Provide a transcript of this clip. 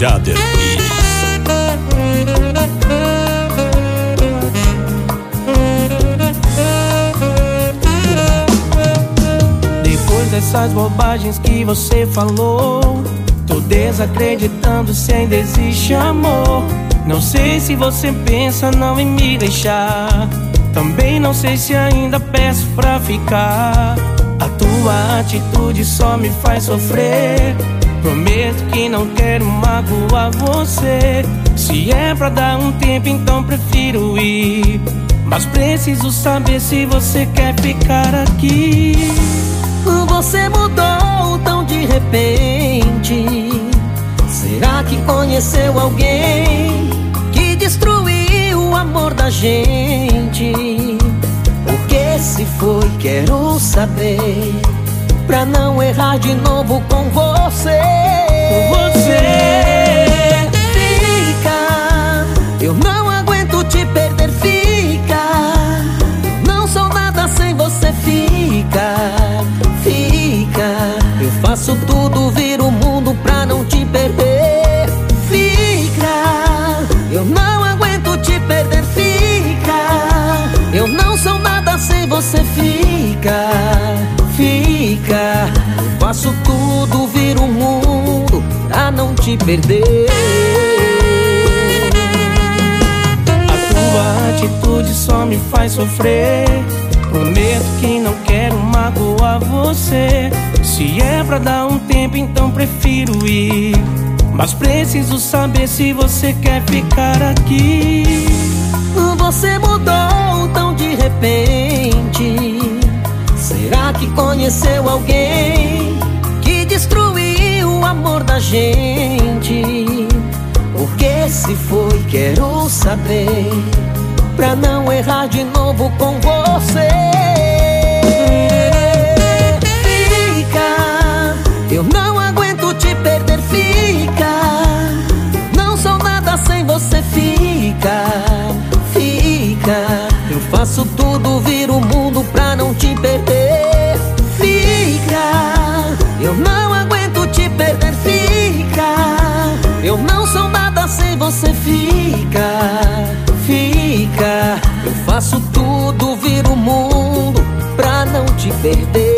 Jader Pires. Depois dessas bobagens que você falou, tô desacreditando se ainda existe amor. Não sei se você pensa não em me deixar. Também não sei se ainda peço pra ficar. A tua atitude só me faz sofrer. Prometo que não quero magoar você. Se é pra dar um tempo, então prefiro ir. Mas preciso saber se você quer ficar aqui. Você mudou tão de repente. Será que conheceu alguém que destruiu o amor da gente? Porque se foi, quero saber. Pra não errar de novo com você. Você Fica, eu não aguento te perder. Fica, não sou nada sem você. Fica, fica. Eu faço tudo, viro o mundo pra não te perder. Fica, eu não aguento te perder. Fica, eu não sou nada sem você. Fica, faço tudo, viro o mundo pra não te perder. A tua atitude só me faz sofrer. Prometo que não quero magoar você. Se é pra dar um tempo, então prefiro ir. Mas preciso saber se você quer ficar aqui. Você mudou tão de repente. Será que conheceu alguém o gente? Porque se foi, quero saber. Pra não errar de novo com você. Fica, eu não aguento te perder. Fica, não sou nada sem você. Fica, fica. Eu faço tudo, viro perder.